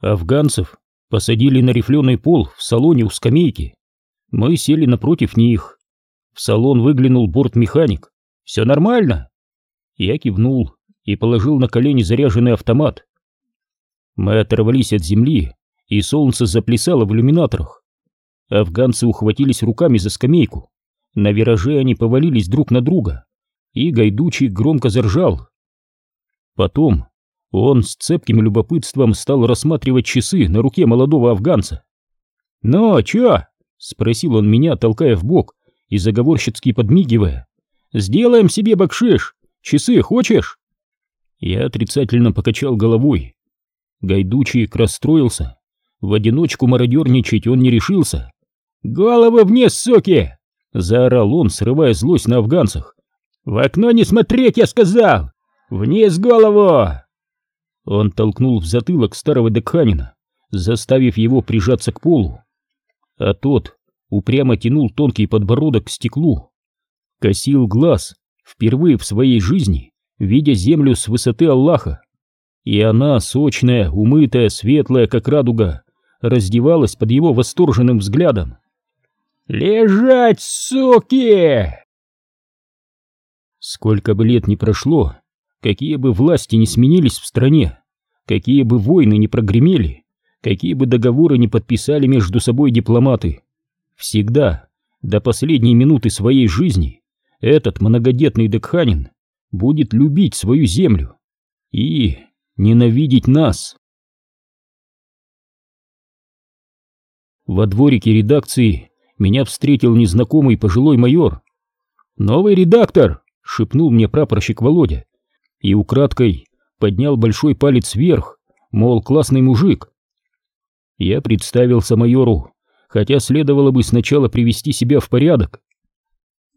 Афганцев посадили на рифленый пол в салоне у скамейки. Мы сели напротив них. В салон выглянул бортмеханик. «Все нормально?» Я кивнул и положил на колени заряженный автомат. Мы оторвались от земли, и солнце заплясало в иллюминаторах. Афганцы ухватились руками за скамейку. На вираже они повалились друг на друга, и Гайдучий громко заржал. Потом он с цепким любопытством стал рассматривать часы на руке молодого афганца. «Ну, чё?» — спросил он меня, толкая в бок и заговорщицки подмигивая. «Сделаем себе бакшиш! Часы хочешь?» Я отрицательно покачал головой. Гайдучик расстроился. В одиночку мародерничать он не решился. «Головы вниз, суки!» — заорал он, срывая злость на афганцах. «В окно не смотреть, я сказал! Вниз голову!» Он толкнул в затылок старого Декханина, заставив его прижаться к полу. А тот упрямо тянул тонкий подбородок к стеклу, косил глаз, впервые в своей жизни, видя землю с высоты Аллаха. И она, сочная, умытая, светлая, как радуга, раздевалась под его восторженным взглядом. «Лежать, суки!» Сколько бы лет ни прошло, какие бы власти ни сменились в стране, какие бы войны ни прогремели, какие бы договоры ни подписали между собой дипломаты, всегда, до последней минуты своей жизни, этот многодетный Декханин будет любить свою землю и ненавидеть нас. Во дворике редакции меня встретил незнакомый пожилой майор. «Новый редактор!» — шепнул мне прапорщик Володя и украдкой поднял большой палец вверх, мол, классный мужик. Я представился майору, хотя следовало бы сначала привести себя в порядок.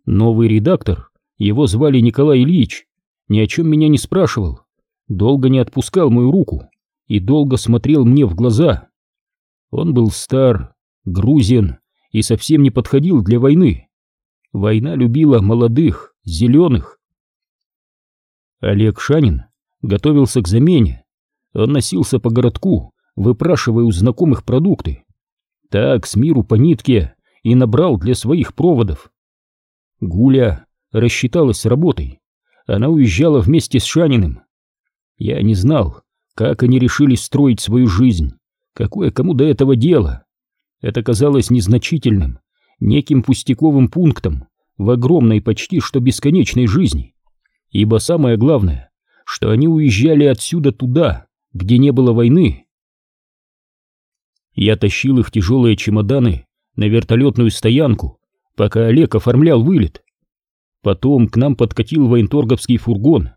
Новый редактор, его звали Николай Ильич, ни о чем меня не спрашивал, долго не отпускал мою руку и долго смотрел мне в глаза. Он был стар, грузин и совсем не подходил для войны. Война любила молодых, зеленых. Олег Шанин готовился к замене. Он носился по городку, выпрашивая у знакомых продукты. Так, с миру по нитке, и набрал для своих проводов. Гуля рассчиталась с работой. Она уезжала вместе с Шаниным. Я не знал, как они решили строить свою жизнь, какое кому до этого дело. Это казалось незначительным, неким пустяковым пунктом в огромной почти что бесконечной жизни. Ибо самое главное, что они уезжали отсюда туда, где не было войны. Я тащил их тяжелые чемоданы на вертолетную стоянку, пока Олег оформлял вылет. Потом к нам подкатил военторговский фургон.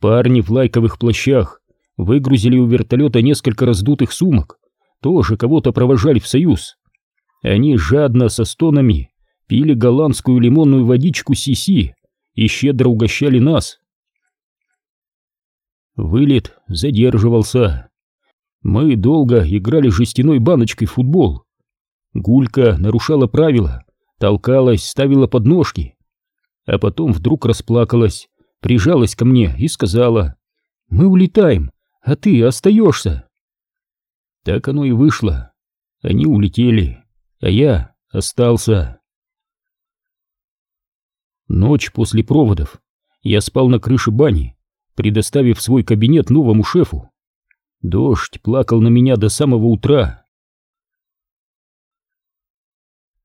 Парни в лайковых плащах выгрузили у вертолета несколько раздутых сумок, тоже кого-то провожали в Союз. Они жадно со стонами пили голландскую лимонную водичку Сиси и щедро угощали нас. Вылет задерживался. Мы долго играли жестяной баночкой в футбол. Гулька нарушала правила, толкалась, ставила подножки. А потом вдруг расплакалась, прижалась ко мне и сказала, «Мы улетаем, а ты остаешься». Так оно и вышло. Они улетели, а я остался. Ночь после проводов. Я спал на крыше бани, предоставив свой кабинет новому шефу. Дождь плакал на меня до самого утра.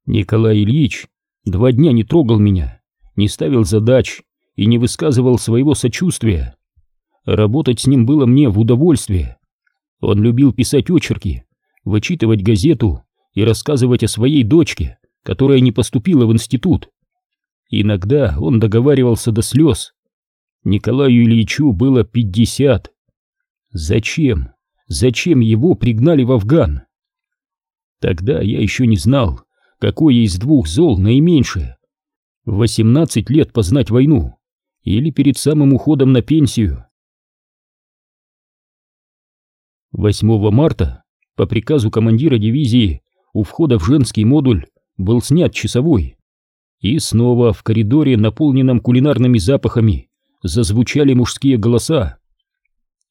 Николай Ильич два дня не трогал меня, не ставил задач и не высказывал своего сочувствия. Работать с ним было мне в удовольствие. Он любил писать очерки, вычитывать газету и рассказывать о своей дочке, которая не поступила в институт. Иногда он договаривался до слез, Николаю Ильичу было пятьдесят. Зачем? Зачем его пригнали в Афган? Тогда я еще не знал, какое из двух зол наименьшее. Восемнадцать лет познать войну или перед самым уходом на пенсию. 8 марта по приказу командира дивизии у входа в женский модуль был снят часовой. И снова в коридоре, наполненном кулинарными запахами, зазвучали мужские голоса.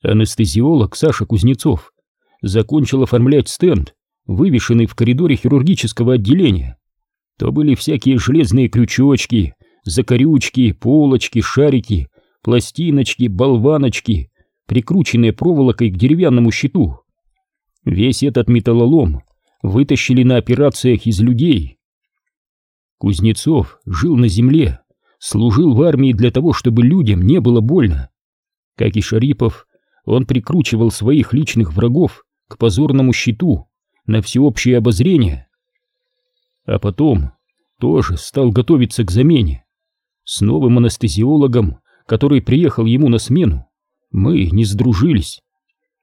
Анестезиолог Саша Кузнецов закончил оформлять стенд, вывешенный в коридоре хирургического отделения, то были всякие железные крючочки, закорючки, полочки, шарики, пластиночки, болваночки, прикрученные проволокой к деревянному щиту. Весь этот металлолом вытащили на операциях из людей. Кузнецов жил на земле, служил в армии для того, чтобы людям не было больно. Как и Шарипов, он прикручивал своих личных врагов к позорному щиту на всеобщее обозрение. А потом тоже стал готовиться к замене. С новым анестезиологом, который приехал ему на смену, мы не сдружились.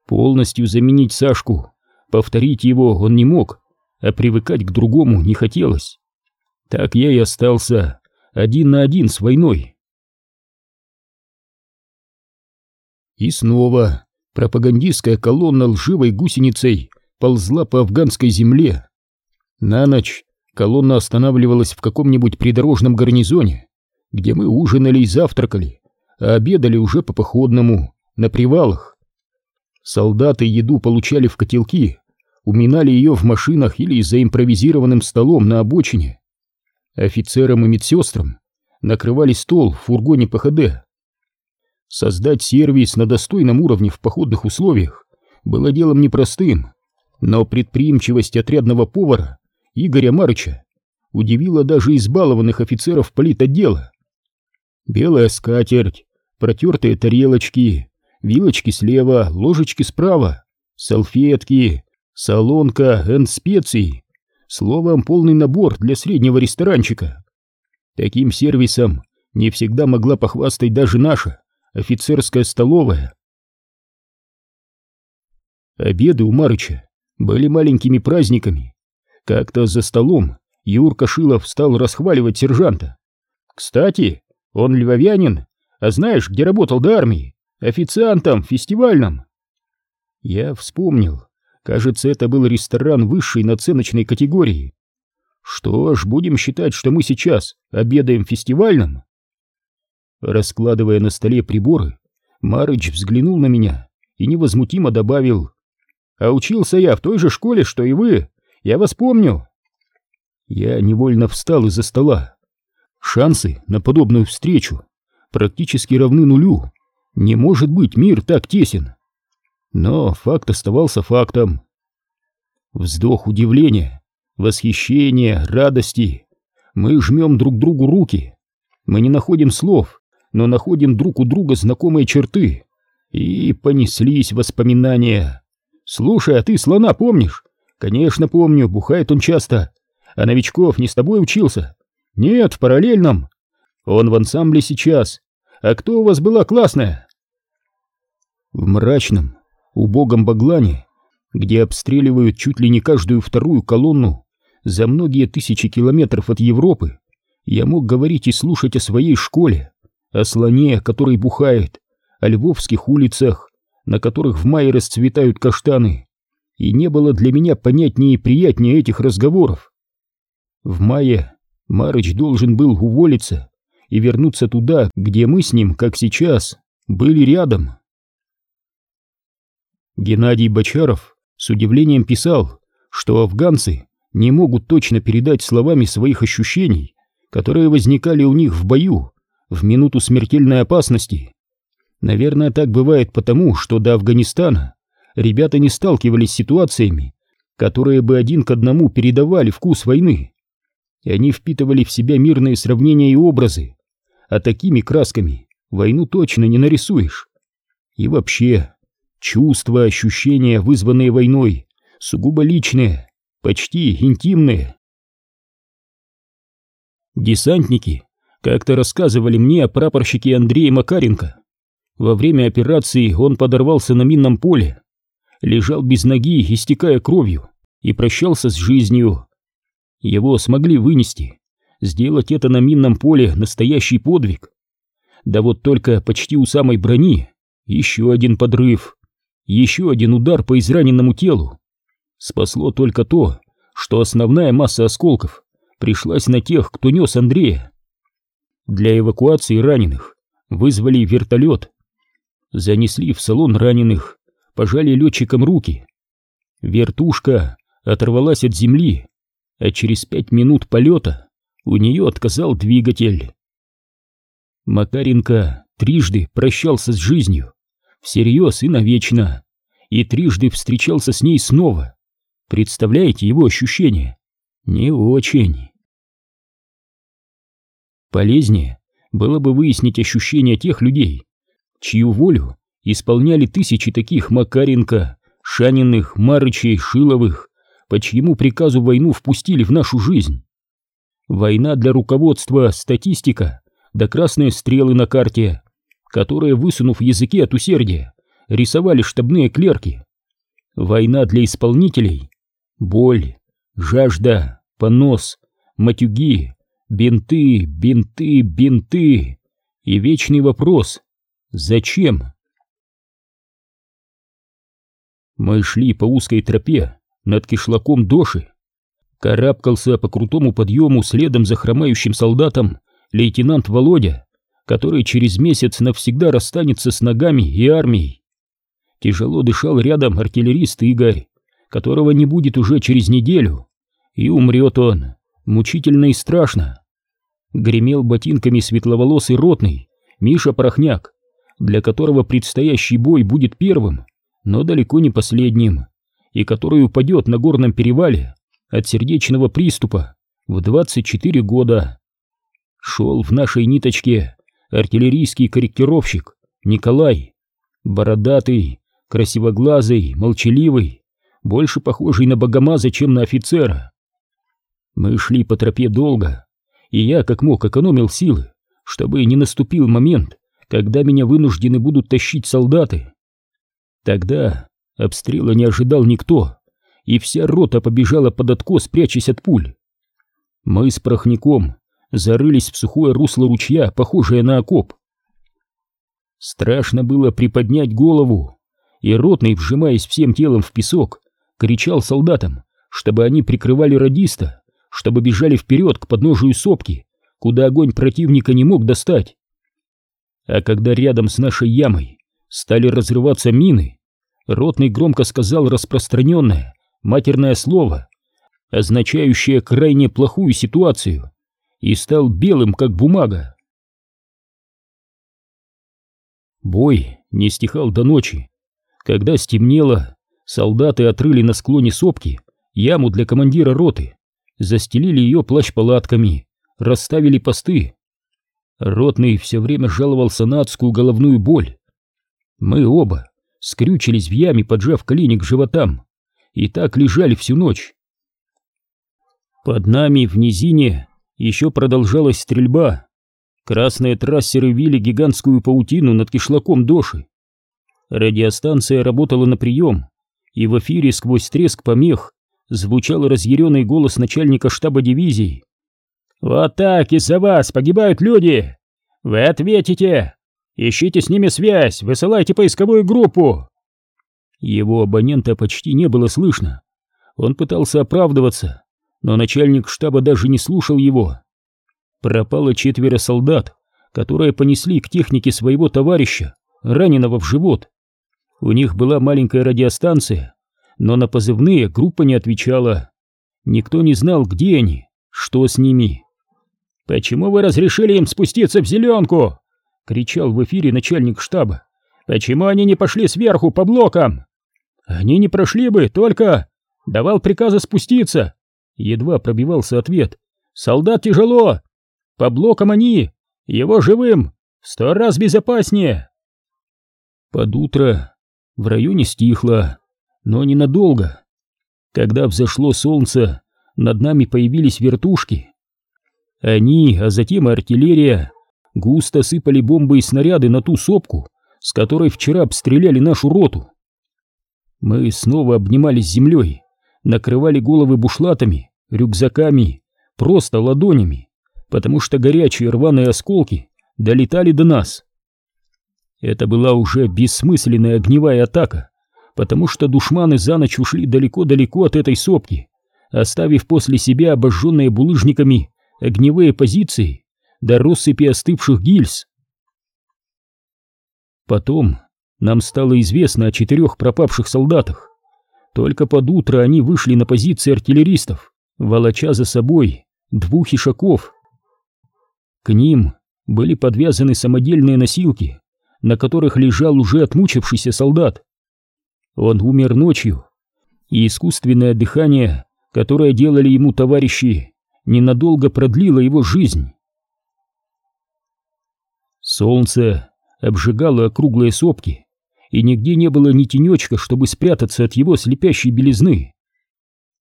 Полностью заменить Сашку, повторить его он не мог, а привыкать к другому не хотелось. Так я и остался один на один с войной. И снова пропагандистская колонна лживой гусеницей ползла по афганской земле. На ночь колонна останавливалась в каком-нибудь придорожном гарнизоне, где мы ужинали и завтракали, а обедали уже по походному, на привалах. Солдаты еду получали в котелки, уминали ее в машинах или за импровизированным столом на обочине. Офицерам и медсестрам накрывали стол в фургоне ПХД. Создать сервис на достойном уровне в походных условиях было делом непростым, но предприимчивость отрядного повара Игоря Марыча удивила даже избалованных офицеров политотдела. Белая скатерть, протертые тарелочки, вилочки слева, ложечки справа, салфетки, солонка, энд специи. Словом, полный набор для среднего ресторанчика. Таким сервисом не всегда могла похвастать даже наша офицерская столовая. Обеды у Марыча были маленькими праздниками, как-то за столом Юрка Шилов стал расхваливать сержанта. «Кстати, он львовянин, а знаешь, где работал до армии? Официантом, фестивальном». Я вспомнил. Кажется, это был ресторан высшей наценочной категории. Что ж, будем считать, что мы сейчас обедаем фестивальным. Раскладывая на столе приборы, Марыч взглянул на меня и невозмутимо добавил. «А учился я в той же школе, что и вы. Я вас помню!» Я невольно встал из-за стола. Шансы на подобную встречу практически равны нулю. Не может быть мир так тесен. Но факт оставался фактом. Вздох удивления, восхищения, радости. Мы жмем друг другу руки. Мы не находим слов, но находим друг у друга знакомые черты. И понеслись воспоминания. «Слушай, а ты слона помнишь? Конечно, помню, бухает он часто. А Новичков не с тобой учился? Нет, в параллельном. Он в ансамбле сейчас. А кто у вас была классная? В мрачном, убогом Баглане, где обстреливают чуть ли не каждую вторую колонну за многие тысячи километров от Европы, я мог говорить и слушать о своей школе, о слоне, который бухает, о львовских улицах, на которых в мае расцветают каштаны, и не было для меня понятнее и приятнее этих разговоров. В мае Марыч должен был уволиться и вернуться туда, где мы с ним, как сейчас, были рядом. Геннадий Бочаров с удивлением писал, что афганцы не могут точно передать словами своих ощущений, которые возникали у них в бою в минуту смертельной опасности. Наверное, так бывает потому, что до Афганистана ребята не сталкивались с ситуациями, которые бы один к одному передавали вкус войны. И они впитывали в себя мирные сравнения и образы, а такими красками войну точно не нарисуешь. И вообще, чувства, ощущения, вызванные войной, сугубо личные, почти интимные. Десантники как-то рассказывали мне о прапорщике Андрее Макаренко. Во время операции он подорвался на минном поле лежал без ноги, истекая кровью, и прощался с жизнью. Его смогли вынести. Сделать это на минном поле настоящий подвиг. Да вот только почти у самой брони еще один подрыв, еще один удар по израненному телу. Спасло только то, что основная масса осколков пришлась на тех, кто нес Андрея. Для эвакуации раненых вызвали вертолет. Занесли в салон раненых, пожали летчикам руки. Вертушка оторвалась от земли, а через пять минут полета у нее отказал двигатель. Макаренко трижды прощался с жизнью, всерьез и навечно, и трижды встречался с ней снова. Представляете его ощущения? Не очень. Полезнее было бы выяснить ощущения тех людей, чью волю исполняли тысячи таких Макаренко, Шаниных, Марычей, Шиловых, по чьему приказу войну впустили в нашу жизнь. Война для руководства, статистика, да красные стрелы на карте, которые, высунув языки от усердия, рисовали штабные клерки. Война для исполнителей, боль, жажда, понос, матюги, бинты, бинты, бинты и вечный вопрос «Зачем?». Мы шли по узкой тропе над кишлаком Доши. Карабкался по крутому подъему следом за хромающим солдатом лейтенант Володя, который через месяц навсегда расстанется с ногами и армией. Тяжело дышал рядом артиллерист Игорь, которого не будет уже через неделю, и умрет он, мучительно и страшно. Гремел ботинками светловолосый ротный Миша Порохняк, для которого предстоящий бой будет первым, но далеко не последним, и который упадет на горном перевале от сердечного приступа в 24 года. Шел в нашей ниточке артиллерийский корректировщик Николай, бородатый, красивоглазый, молчаливый, больше похожий на богомаза, чем на офицера. Мы шли по тропе долго, и я как мог экономил силы, чтобы не наступил момент, когда меня вынуждены будут тащить солдаты. Тогда обстрела не ожидал никто, и вся рота побежала под откос, прячась от пуль. Мы с Прохником зарылись в сухое русло ручья, похожее на окоп. Страшно было приподнять голову, и ротный, вжимаясь всем телом в песок, кричал солдатам, чтобы они прикрывали радиста, чтобы бежали вперед к подножию сопки, куда огонь противника не мог достать. А когда рядом с нашей ямой стали разрываться мины, Ротный громко сказал распространенное матерное слово, означающее крайне плохую ситуацию, и стал белым, как бумага. Бой не стихал до ночи. Когда стемнело, солдаты отрыли на склоне сопки яму для командира роты, застелили ее плащ-палатками, расставили посты. Ротный все время жаловался на адскую головную боль. Мы оба скрючились в яме, поджав колени к животам, и так лежали всю ночь. Под нами в низине еще продолжалась стрельба. Красные трассеры вили гигантскую паутину над кишлаком Доши. Радиостанция работала на прием, и в эфире сквозь треск помех звучал разъяренный голос начальника штаба дивизии. «Вот так из-за вас погибают люди! Вы ответите! Ищите с ними связь, высылайте поисковую группу!» Его абонента почти не было слышно. Он пытался оправдываться, но начальник штаба даже не слушал его. Пропало четверо солдат, которые понесли к технике своего товарища, раненого в живот. У них была маленькая радиостанция, но на позывные группа не отвечала. Никто не знал, где они, что с ними. «Почему вы разрешили им спуститься в зеленку?» — кричал в эфире начальник штаба. «Почему они не пошли сверху по блокам?» «Они не прошли бы, только...» «Давал приказы спуститься!» Едва пробивался ответ. «Солдат тяжело! По блокам они! Его живым! Сто раз безопаснее!» Под утро в районе стихло, но ненадолго. Когда взошло солнце, над нами появились вертушки. Они, а затем и артиллерия, густо сыпали бомбы и снаряды на ту сопку, с которой вчера обстреляли нашу роту. Мы снова обнимались землей, накрывали головы бушлатами, рюкзаками, просто ладонями, потому что горячие рваные осколки долетали до нас. Это была уже бессмысленная огневая атака, потому что душманы за ночь ушли далеко-далеко от этой сопки, оставив после себя обожженные булыжниками огневые позиции до россыпи остывших гильз. Потом нам стало известно о четырех пропавших солдатах. Только под утро они вышли на позиции артиллеристов, волоча за собой двух ишаков. К ним были подвязаны самодельные носилки, на которых лежал уже отмучившийся солдат. Он умер ночью, и искусственное дыхание, которое делали ему товарищи, ненадолго продлило его жизнь. Солнце обжигало округлые сопки, и нигде не было ни тенечка, чтобы спрятаться от его слепящей белизны.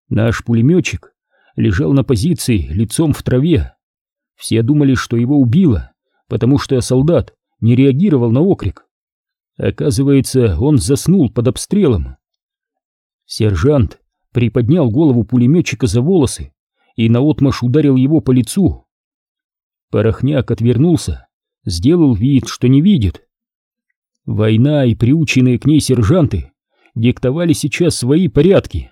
Наш пулеметчик лежал на позиции лицом в траве. Все думали, что его убило, потому что солдат не реагировал на окрик. Оказывается, он заснул под обстрелом. Сержант приподнял голову пулеметчика за волосы и наотмашь ударил его по лицу. Порохняк отвернулся, сделал вид, что не видит. Война и приученные к ней сержанты диктовали сейчас свои порядки.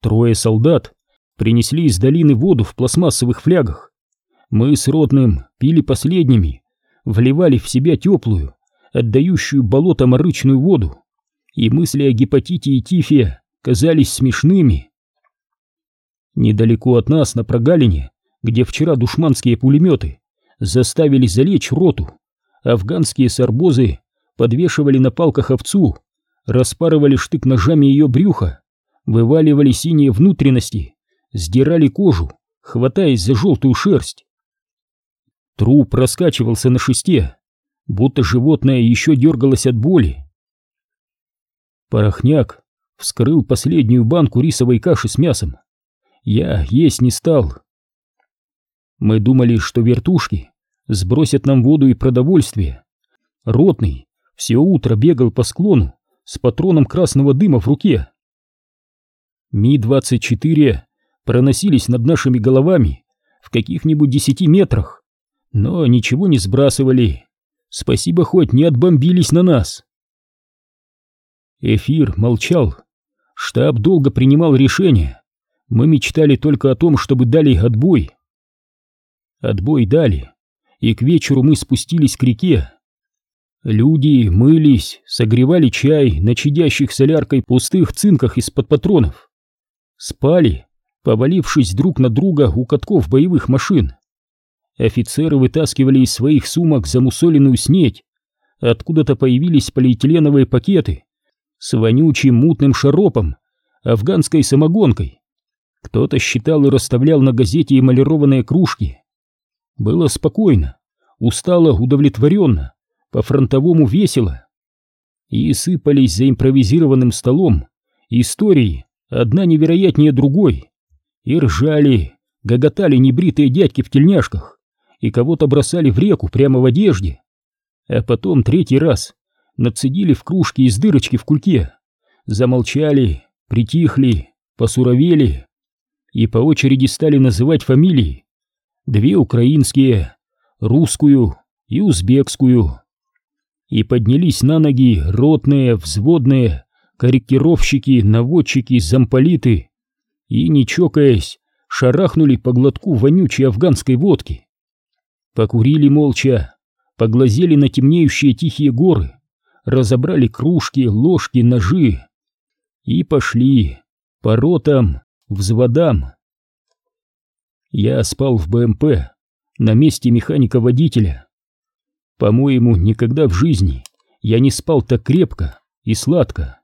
Трое солдат принесли из долины воду в пластмассовых флягах. Мы с Ротным пили последними, вливали в себя теплую, отдающую болотом рычную воду, и мысли о гепатите и тифе казались смешными. Недалеко от нас, на прогалине, где вчера душманские пулеметы заставили залечь роту. Афганские сарбозы подвешивали на палках овцу, распарывали штык ножами ее брюха, вываливали синие внутренности, сдирали кожу, хватаясь за желтую шерсть. Труп раскачивался на шесте, будто животное еще дергалось от боли. Порохняк вскрыл последнюю банку рисовой каши с мясом. Я есть не стал. Мы думали, что вертушки сбросят нам воду и продовольствие. Ротный все утро бегал по склону с патроном красного дыма в руке. Ми-24 проносились над нашими головами в каких-нибудь десяти метрах, но ничего не сбрасывали. Спасибо, хоть не отбомбились на нас. Эфир молчал. Штаб долго принимал решение. Мы мечтали только о том, чтобы дали отбой. Отбой дали и к вечеру мы спустились к реке. Люди мылись, согревали чай на чадящих соляркой пустых цинках из-под патронов. Спали, повалившись друг на друга у катков боевых машин. Офицеры вытаскивали из своих сумок замусоленную снедь. Откуда-то появились полиэтиленовые пакеты с вонючим мутным шаропом, афганской самогонкой. Кто-то считал и расставлял на газете эмалированные кружки. Было спокойно, устало, удовлетворенно, по-фронтовому весело. И сыпались за импровизированным столом истории, одна невероятнее другой. И ржали, гоготали небритые дядьки в тельняшках, и кого-то бросали в реку прямо в одежде. А потом третий раз нацедили в кружки из дырочки в кульке, замолчали, притихли, посуровели и по очереди стали называть фамилии, две украинские, русскую и узбекскую. И поднялись на ноги ротные, взводные, корректировщики, наводчики, замполиты и, не чокаясь, шарахнули по глотку вонючей афганской водки. Покурили молча, поглазели на темнеющие тихие горы, разобрали кружки, ложки, ножи и пошли по ротам, взводам. Я спал в БМП на месте механика-водителя. По-моему, никогда в жизни я не спал так крепко и сладко.